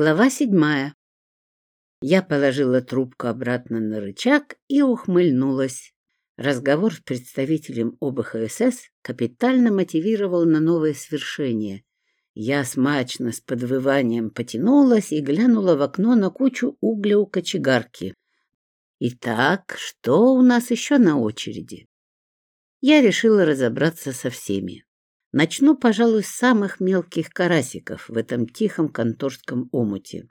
Глава седьмая. Я положила трубку обратно на рычаг и ухмыльнулась. Разговор с представителем ОБХСС капитально мотивировал на новое свершение. Я смачно с подвыванием потянулась и глянула в окно на кучу угля у кочегарки. Итак, что у нас еще на очереди? Я решила разобраться со всеми. Начну, пожалуй, с самых мелких карасиков в этом тихом конторском омуте.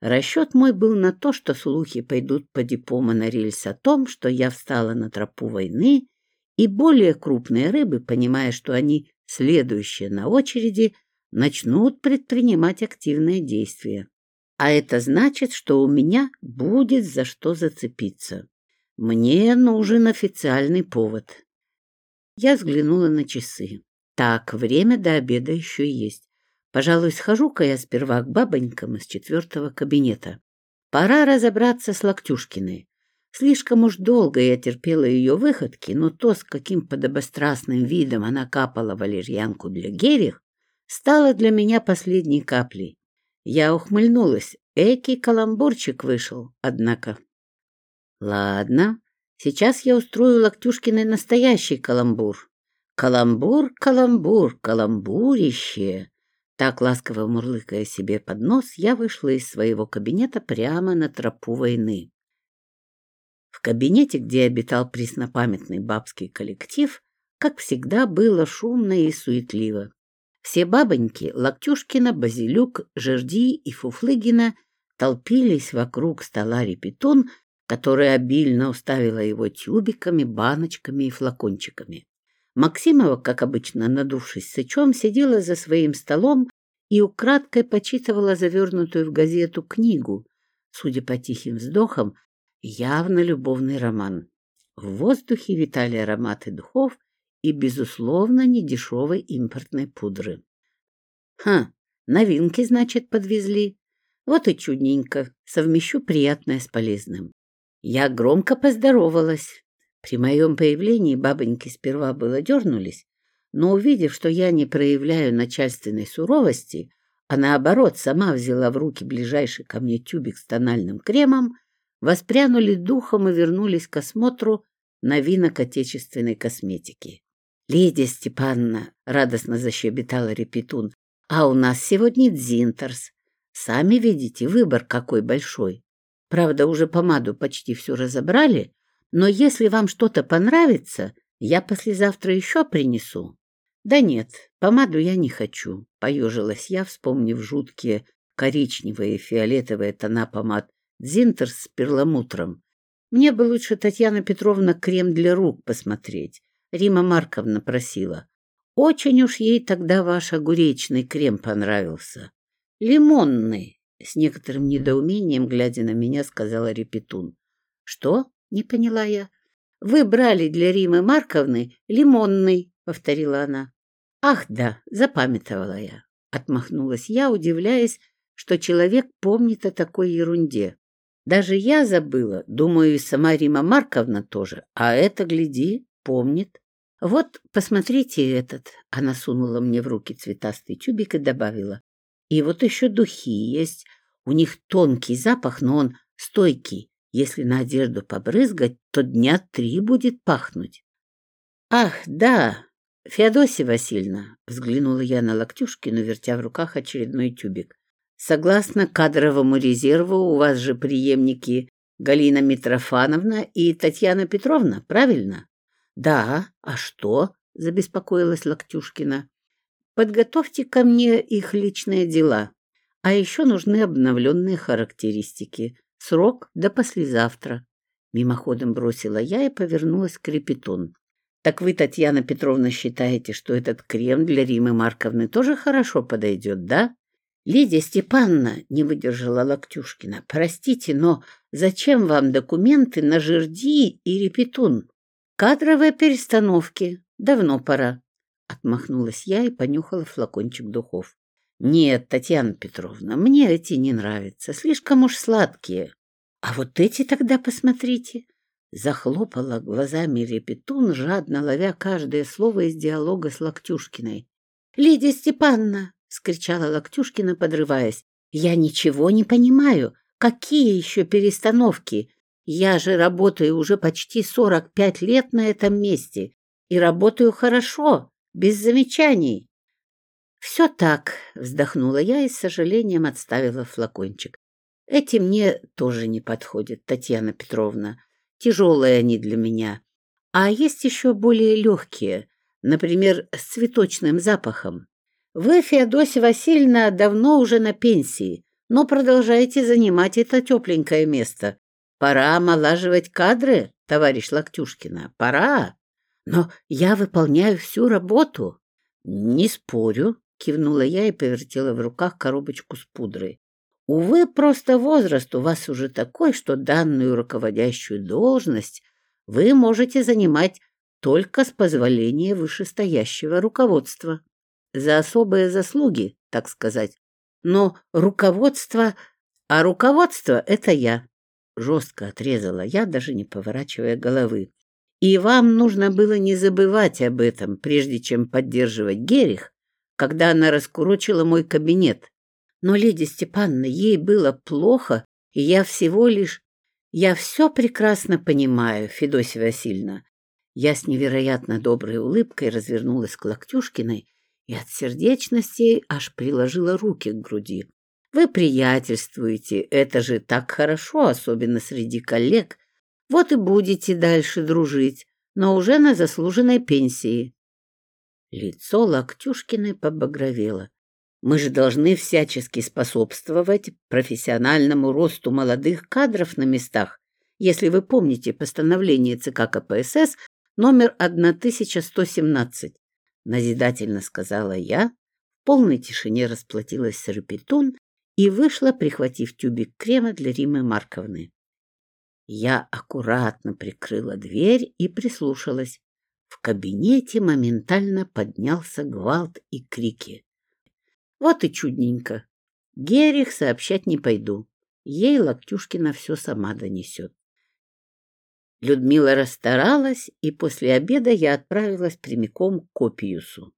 Расчет мой был на то, что слухи пойдут по депо монорельс о том, что я встала на тропу войны, и более крупные рыбы, понимая, что они следующие на очереди, начнут предпринимать активные действия. А это значит, что у меня будет за что зацепиться. Мне нужен официальный повод. Я взглянула на часы. Так, время до обеда еще есть. Пожалуй, схожу-ка я сперва к бабонькам из четвертого кабинета. Пора разобраться с Локтюшкиной. Слишком уж долго я терпела ее выходки, но то, с каким подобострастным видом она капала валерьянку для Герих, стало для меня последней каплей. Я ухмыльнулась. Экий каламбурчик вышел, однако. Ладно, сейчас я устрою Локтюшкиной настоящий каламбур. Каламбур, каламбур, каламбурище. Так ласково мурлыкая себе под нос, я вышла из своего кабинета прямо на тропу войны. В кабинете, где обитал преснопамятный бабский коллектив, как всегда, было шумно и суетливо. Все бабоньки — Локтюшкина, Базилюк, Жерди и Фуфлыгина — толпились вокруг стола репетун, который обильно уставила его тюбиками, баночками и флакончиками. Максимова, как обычно, надувшись сычом, сидела за своим столом и украдкой почитывала завернутую в газету книгу, судя по тихим вздохам, явно любовный роман. В воздухе витали ароматы духов и, безусловно, недешевой импортной пудры. Ха, новинки, значит, подвезли. Вот и чудненько, совмещу приятное с полезным. Я громко поздоровалась. При моем появлении бабоньки сперва было дернулись, но, увидев, что я не проявляю начальственной суровости, а наоборот сама взяла в руки ближайший ко мне тюбик с тональным кремом, воспрянули духом и вернулись к осмотру новинок отечественной косметики. — Лидия Степановна, — радостно защебетала Репетун, — а у нас сегодня дзинтерс. Сами видите, выбор какой большой. Правда, уже помаду почти все разобрали, но если вам что-то понравится, я послезавтра еще принесу. Да нет, помаду я не хочу, поежилась я, вспомнив жуткие коричневые и фиолетовые тона помад Дзинтер с перламутром. Мне бы лучше, Татьяна Петровна, крем для рук посмотреть. Рима Марковна просила. Очень уж ей тогда ваш огуречный крем понравился. Лимонный, с некоторым недоумением, глядя на меня, сказала Репетун. Что? Не поняла я. Вы брали для Римы Марковны лимонный, повторила она. Ах, да, запамятовала я. Отмахнулась я, удивляясь, что человек помнит о такой ерунде. Даже я забыла, думаю, и сама Рима Марковна тоже. А это, гляди, помнит. Вот, посмотрите этот. Она сунула мне в руки цветастый тюбик и добавила. И вот еще духи есть. У них тонкий запах, но он стойкий. если на одежду побрызгать, то дня три будет пахнуть. — Ах, да, Феодосия Васильевна, — взглянула я на Локтюшкину, вертя в руках очередной тюбик. — Согласно кадровому резерву у вас же преемники Галина Митрофановна и Татьяна Петровна, правильно? — Да, а что? — забеспокоилась Локтюшкина. — Подготовьте ко мне их личные дела. А еще нужны обновленные характеристики. Срок до послезавтра. Мимоходом бросила я и повернулась к Репетун. Так вы, Татьяна Петровна, считаете, что этот крем для Римы Марковны тоже хорошо подойдет, да? Лидия Степановна, не выдержала Локтюшкина, простите, но зачем вам документы на жерди и репетун? Кадровые перестановки. Давно пора. Отмахнулась я и понюхала флакончик духов. Нет, Татьяна Петровна, мне эти не нравятся, слишком уж сладкие. А вот эти тогда посмотрите. Захлопала глазами репетун, жадно ловя каждое слово из диалога с Локтюшкиной. — Лидия Степановна! — скричала Локтюшкина, подрываясь. — Я ничего не понимаю. Какие еще перестановки? Я же работаю уже почти 45 лет на этом месте. И работаю хорошо, без замечаний. Все так, вздохнула я и с сожалением отставила флакончик. Эти мне тоже не подходят, Татьяна Петровна. Тяжелые они для меня. А есть еще более легкие, например, с цветочным запахом. Вы, Феодосия Васильевна, давно уже на пенсии, но продолжаете занимать это тепленькое место. Пора омолаживать кадры, товарищ Локтюшкина, пора. Но я выполняю всю работу. Не спорю, кивнула я и повертела в руках коробочку с пудрой. Увы, просто возраст у вас уже такой, что данную руководящую должность вы можете занимать только с позволения вышестоящего руководства. За особые заслуги, так сказать. Но руководство... А руководство — это я. Жестко отрезала я, даже не поворачивая головы. И вам нужно было не забывать об этом, прежде чем поддерживать Герих, когда она раскурочила мой кабинет. Но, леди Степанна, ей было плохо, и я всего лишь... Я все прекрасно понимаю, Федосия Васильевна. Я с невероятно доброй улыбкой развернулась к Локтюшкиной и от сердечности аж приложила руки к груди. Вы приятельствуете, это же так хорошо, особенно среди коллег. Вот и будете дальше дружить, но уже на заслуженной пенсии. Лицо Локтюшкиной побагровело. Мы же должны всячески способствовать профессиональному росту молодых кадров на местах. Если вы помните постановление ЦК КПСС номер 1117, назидательно сказала я, в полной тишине расплатилась с репетун и вышла, прихватив тюбик крема для Римы Марковны. Я аккуратно прикрыла дверь и прислушалась. В кабинете моментально поднялся гвалт и крики. Вот и чудненько. Герих сообщать не пойду. Ей Локтюшкина все сама донесет. Людмила расстаралась, и после обеда я отправилась прямиком к Копиюсу.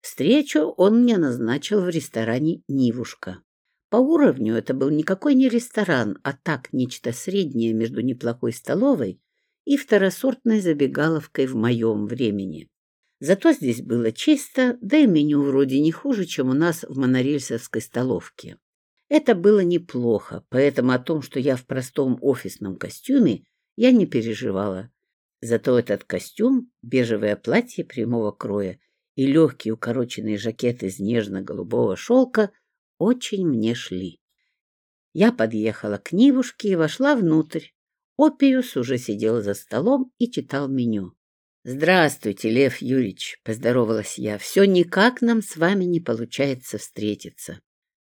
Встречу он мне назначил в ресторане «Нивушка». По уровню это был никакой не ресторан, а так нечто среднее между неплохой столовой и второсортной забегаловкой в моем времени. Зато здесь было чисто, да и меню вроде не хуже, чем у нас в монорельсовской столовке. Это было неплохо, поэтому о том, что я в простом офисном костюме, я не переживала. Зато этот костюм, бежевое платье прямого кроя и легкий укороченный жакет из нежно-голубого шелка очень мне шли. Я подъехала к Нивушке и вошла внутрь. Опиус уже сидел за столом и читал меню. «Здравствуйте, Лев Юрьевич!» — поздоровалась я. «Все никак нам с вами не получается встретиться».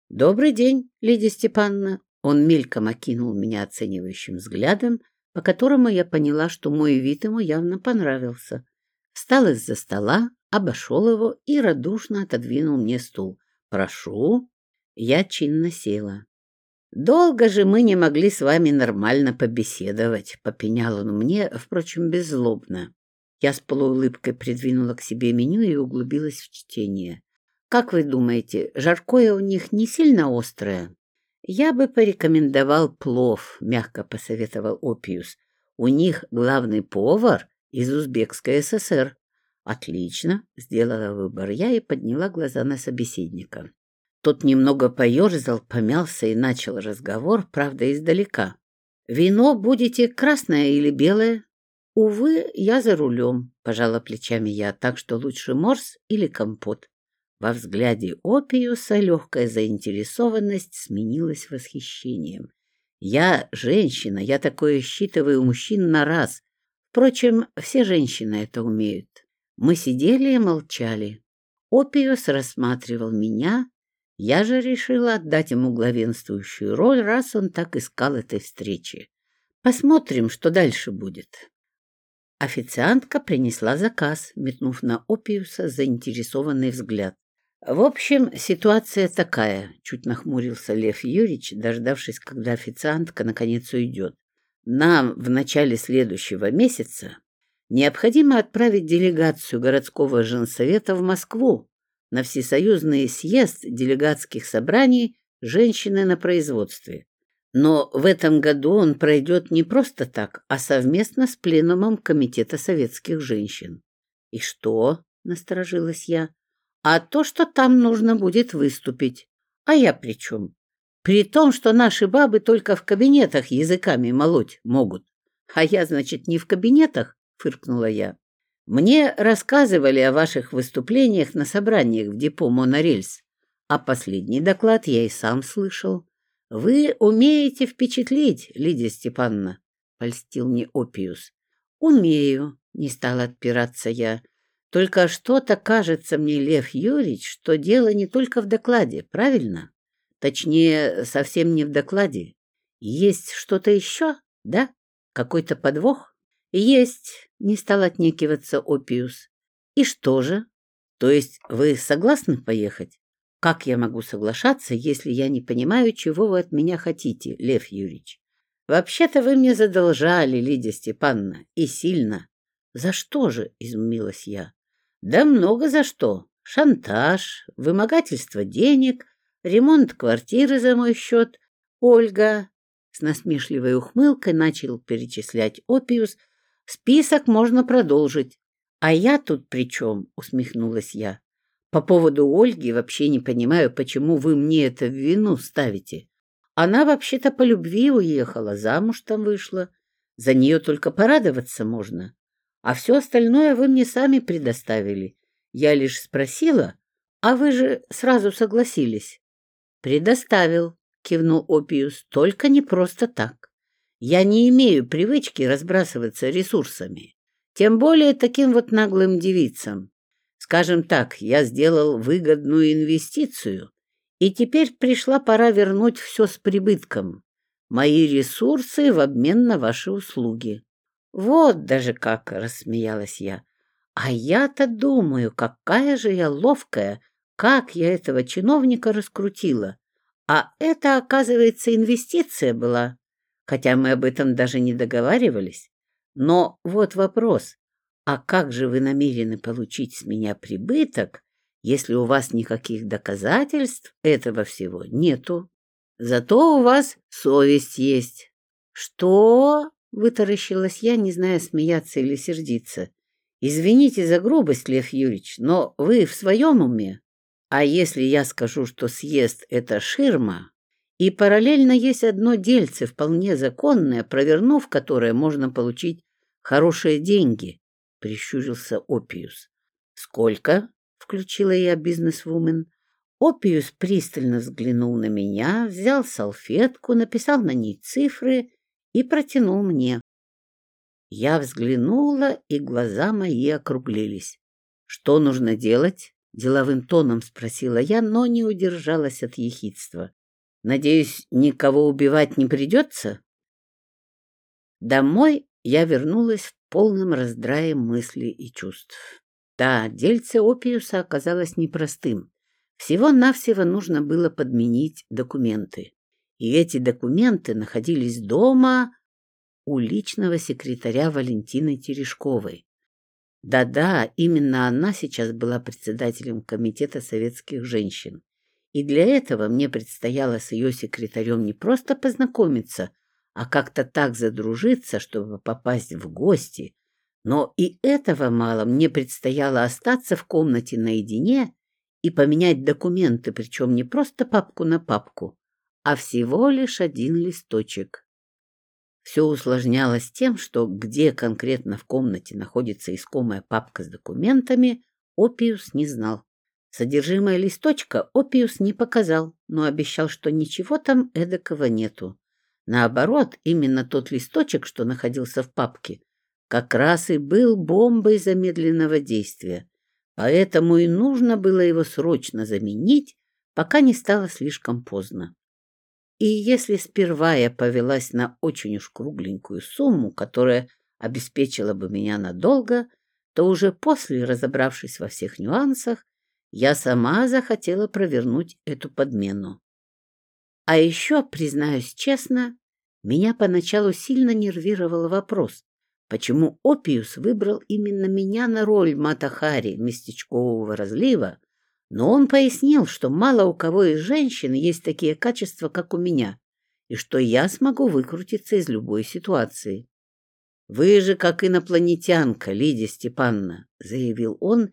«Добрый день, Лидия Степановна!» Он мельком окинул меня оценивающим взглядом, по которому я поняла, что мой вид ему явно понравился. Встал из-за стола, обошел его и радушно отодвинул мне стул. «Прошу!» Я чинно села. Долго же мы не могли с вами нормально побеседовать, — попенял он мне, впрочем, беззлобно. Я с полуулыбкой придвинула к себе меню и углубилась в чтение. Как вы думаете, жаркое у них не сильно острое? Я бы порекомендовал плов, — мягко посоветовал Опиус. У них главный повар из Узбекской ССР. Отлично, — сделала выбор я и подняла глаза на собеседника. Тот немного поерзал, помялся и начал разговор, правда, издалека. «Вино будете красное или белое?» «Увы, я за рулем», — пожала плечами я, так что лучше морс или компот. Во взгляде Опиуса легкая заинтересованность сменилась восхищением. «Я женщина, я такое считываю у мужчин на раз. Впрочем, все женщины это умеют». Мы сидели и молчали. Опиус рассматривал меня, я же решила отдать ему главенствующую роль, раз он так искал этой встречи. Посмотрим, что дальше будет. Официантка принесла заказ, метнув на Опиуса заинтересованный взгляд. «В общем, ситуация такая», — чуть нахмурился Лев Юрьевич, дождавшись, когда официантка наконец уйдет. «Нам в начале следующего месяца необходимо отправить делегацию городского женсовета в Москву на всесоюзный съезд делегатских собраний женщины на производстве. Но в этом году он пройдет не просто так, а совместно с пленумом Комитета советских женщин. «И что?» — насторожилась я. «А то, что там нужно будет выступить. А я при чем? При том, что наши бабы только в кабинетах языками молоть могут. А я, значит, не в кабинетах?» — фыркнула я. «Мне рассказывали о ваших выступлениях на собраниях в депо «Монорельс», а последний доклад я и сам слышал. Вы умеете впечатлить, Лидия Степановна, — польстил мне Опиус. Умею, — не стала отпираться я. Только что-то кажется мне, Лев Юрьевич, что дело не только в докладе, правильно? Точнее, совсем не в докладе. Есть что-то еще, да? Какой-то подвох? Есть, — не стал отнекиваться Опиус. И что же? То есть вы согласны поехать? Как я могу соглашаться, если я не понимаю, чего вы от меня хотите, Лев Юрьевич? Вообще-то вы мне задолжали, Лидия Степановна, и сильно. За что же, изумилась я. Да много за что. Шантаж, вымогательство денег, ремонт квартиры за мой счет. Ольга, с насмешливой ухмылкой начал перечислять Опиус. Список можно продолжить. А я тут при чем?» — усмехнулась я. «По поводу Ольги вообще не понимаю, почему вы мне это в вину ставите. Она вообще-то по любви уехала, замуж там вышла. За нее только порадоваться можно. А все остальное вы мне сами предоставили. Я лишь спросила, а вы же сразу согласились». «Предоставил», — кивнул Опиус, — «только не просто так». Я не имею привычки разбрасываться ресурсами. Тем более таким вот наглым девицам. Скажем так, я сделал выгодную инвестицию, и теперь пришла пора вернуть все с прибытком. Мои ресурсы в обмен на ваши услуги. Вот даже как, — рассмеялась я. А я-то думаю, какая же я ловкая, как я этого чиновника раскрутила. А это, оказывается, инвестиция была, хотя мы об этом даже не договаривались, но вот вопрос, а как же вы намерены получить с меня прибыток, если у вас никаких доказательств этого всего нету? Зато у вас совесть есть. Что? Вытаращилась я, не зная, смеяться или сердиться. Извините за грубость, Лев Юрьевич, но вы в своем уме? А если я скажу, что съезд — это ширма, и параллельно есть одно дельце, вполне законное, провернув которое можно получить хорошие деньги, — прищурился Опиус. — Сколько? — включила я бизнесвумен. вумен Опиус пристально взглянул на меня, взял салфетку, написал на ней цифры и протянул мне. Я взглянула, и глаза мои округлились. — Что нужно делать? — деловым тоном спросила я, но не удержалась от ехидства. «Надеюсь, никого убивать не придется?» Домой я вернулась в полном раздрае мыслей и чувств. Да, дельце Опиуса оказалось непростым. Всего-навсего нужно было подменить документы. И эти документы находились дома у личного секретаря Валентины Терешковой. Да-да, именно она сейчас была председателем Комитета советских женщин. И для этого мне предстояло с ее секретарем не просто познакомиться, а как-то так задружиться, чтобы попасть в гости. Но и этого мало, мне предстояло остаться в комнате наедине и поменять документы, причем не просто папку на папку, а всего лишь один листочек. Все усложнялось тем, что Содержимое листочка Опиус не показал, но обещал, что ничего там эдакого нету. Наоборот, именно тот листочек, что находился в папке, как раз и был бомбой замедленного действия. Поэтому и нужно было его срочно заменить, пока не стало слишком поздно. И если сперва я повелась на очень уж кругленькую сумму, которая обеспечила бы меня надолго, то уже после, разобравшись во всех нюансах, я сама захотела провернуть эту подмену. А еще, признаюсь честно, меня поначалу сильно нервировал вопрос, почему Опиус выбрал именно меня на роль Матахари, местечкового разлива, но он пояснил, что мало у кого из женщин есть такие качества, как у меня, и что я смогу выкрутиться из любой ситуации. «Вы же как инопланетянка, Лидия Степановна», — заявил он,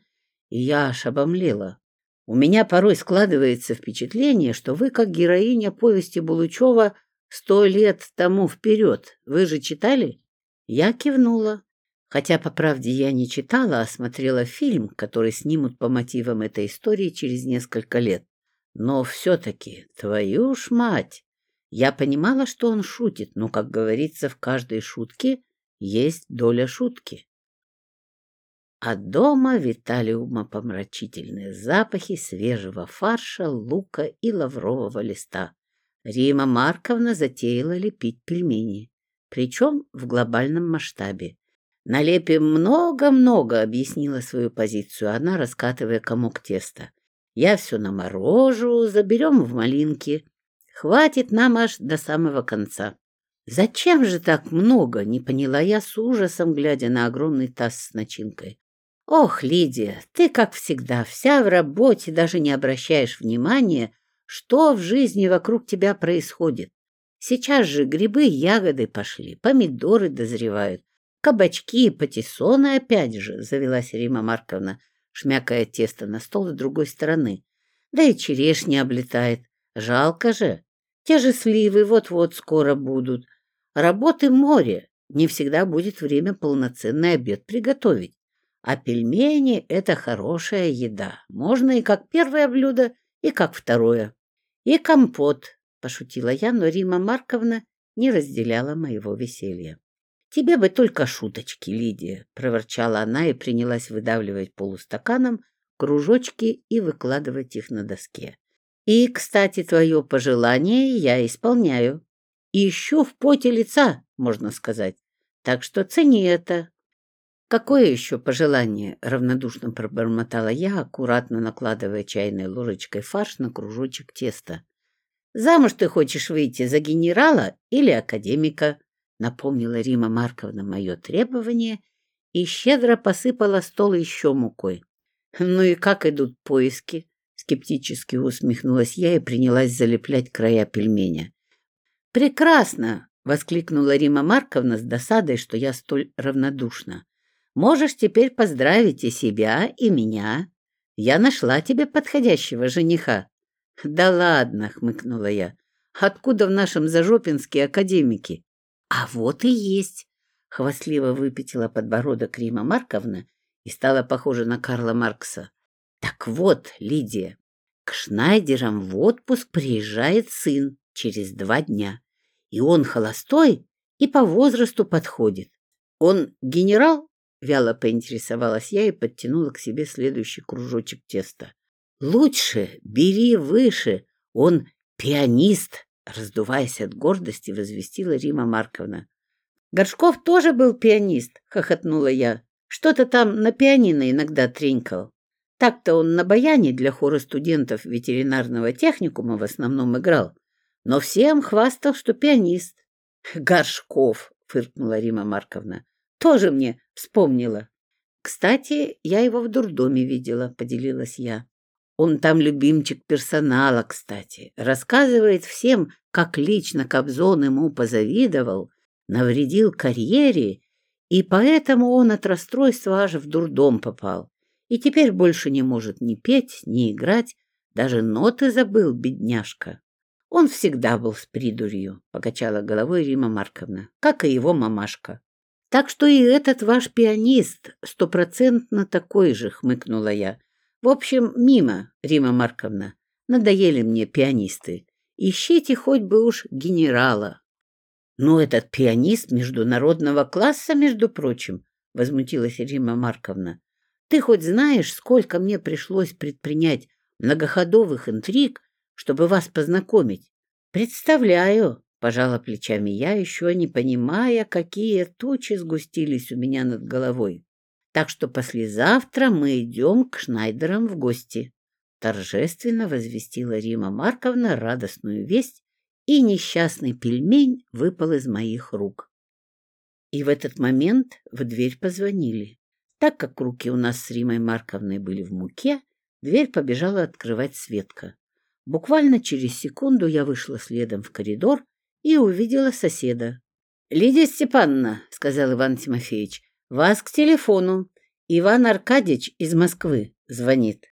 и я аж обомлела. «У меня порой складывается впечатление, что вы как героиня повести Булычева сто лет тому вперед. Вы же читали?» Я кивнула. Хотя, по правде, я не читала, а смотрела фильм, который снимут по мотивам этой истории через несколько лет. Но все-таки, твою ж мать! Я понимала, что он шутит, но, как говорится, А дома витали умопомрачительные запахи свежего фарша, лука и лаврового листа. Рима Марковна затеяла лепить пельмени, причем в глобальном масштабе. «Налепим много-много», — объяснила свою позицию она, раскатывая комок теста. «Я все наморожу, заберем в малинки. Хватит нам аж до самого конца». «Зачем же так много?» — не поняла я с ужасом, глядя на огромный таз с начинкой. «Ох, Лидия, ты, как всегда, вся в работе, даже не обращаешь внимания, что в жизни вокруг тебя происходит. Сейчас же грибы и ягоды пошли, помидоры дозревают, Кабачки и патиссоны опять же, — завелась Рима Марковна, шмякая тесто на стол с другой стороны. Да и черешня облетает. Жалко же. Те же сливы вот-вот скоро будут. Работы море. Не всегда будет время полноценный обед приготовить. А пельмени — это хорошая еда. Можно и как первое блюдо, и как второе. И компот, — пошутила я, но Рима Марковна не разделяла моего веселья. «Тебе бы только шуточки, Лидия!» — проворчала она и принялась выдавливать полустаканом кружочки и выкладывать их на доске. «И, кстати, твое пожелание я исполняю. И еще в поте лица, можно сказать. Так что цени это». «Какое еще пожелание?» — равнодушно пробормотала я, аккуратно накладывая чайной ложечкой фарш на кружочек теста. «Замуж ты хочешь выйти за генерала или академика?» Напомнила Рима Марковна мое требование и щедро посыпала стол еще мукой. «Ну и как идут поиски?» Скептически усмехнулась я и принялась залеплять края пельменя. «Прекрасно!» — воскликнула Рима Марковна с досадой, что я столь равнодушна. «Можешь теперь поздравить и себя, и меня. Я нашла тебе подходящего жениха». «Да ладно!» — хмыкнула я. «Откуда в нашем Зажопинске академики? А вот и есть. Хвастливо выпятила подбородок Рима Марковна и стала похожа на Карла Маркса. Так вот, Лидия, к Шнайдерам в отпуск приезжает сын через два дня. И он холостой и по возрасту подходит. Он генерал? Вяло поинтересовалась я и подтянула к себе следующий кружочек теста. Лучше бери выше, он пианист. Раздуваясь от гордости, возвестила Рима Марковна. «Горшков тоже был пианист», — хохотнула тоже мне вспомнила. Кстати, я его в дурдоме видела, поделилась я. Он там любимчик персонала, кстати. Рассказывает всем, как лично Кобзон ему позавидовал, навредил карьере, и поэтому он от расстройства аж в дурдом попал. И теперь больше не может ни петь, ни играть, даже ноты забыл, бедняжка. Он всегда был с придурью, — покачала головой Рима Марковна, как и его мамашка. Так что и этот ваш пианист стопроцентно такой же, хмыкнула я. В общем, мимо, Рима Марковна. Надоели мне пианисты. Ищите хоть бы уж генерала. Но ну, этот пианист международного класса, между прочим, возмутилась Рима Марковна. Ты хоть знаешь, сколько мне пришлось предпринять многоходовых интриг, чтобы вас познакомить? Представляю, пожала плечами я, еще не понимая, какие тучи сгустились у меня над головой. Так что послезавтра мы идем к Шнайдерам в гости. Торжественно возвестила Рима Марковна радостную весть, и несчастный пельмень выпал из моих рук. И в этот момент в дверь позвонили. Так как руки у нас с Римой Марковной были в муке, Дверь побежала открывать Светка. Буквально через секунду я вышла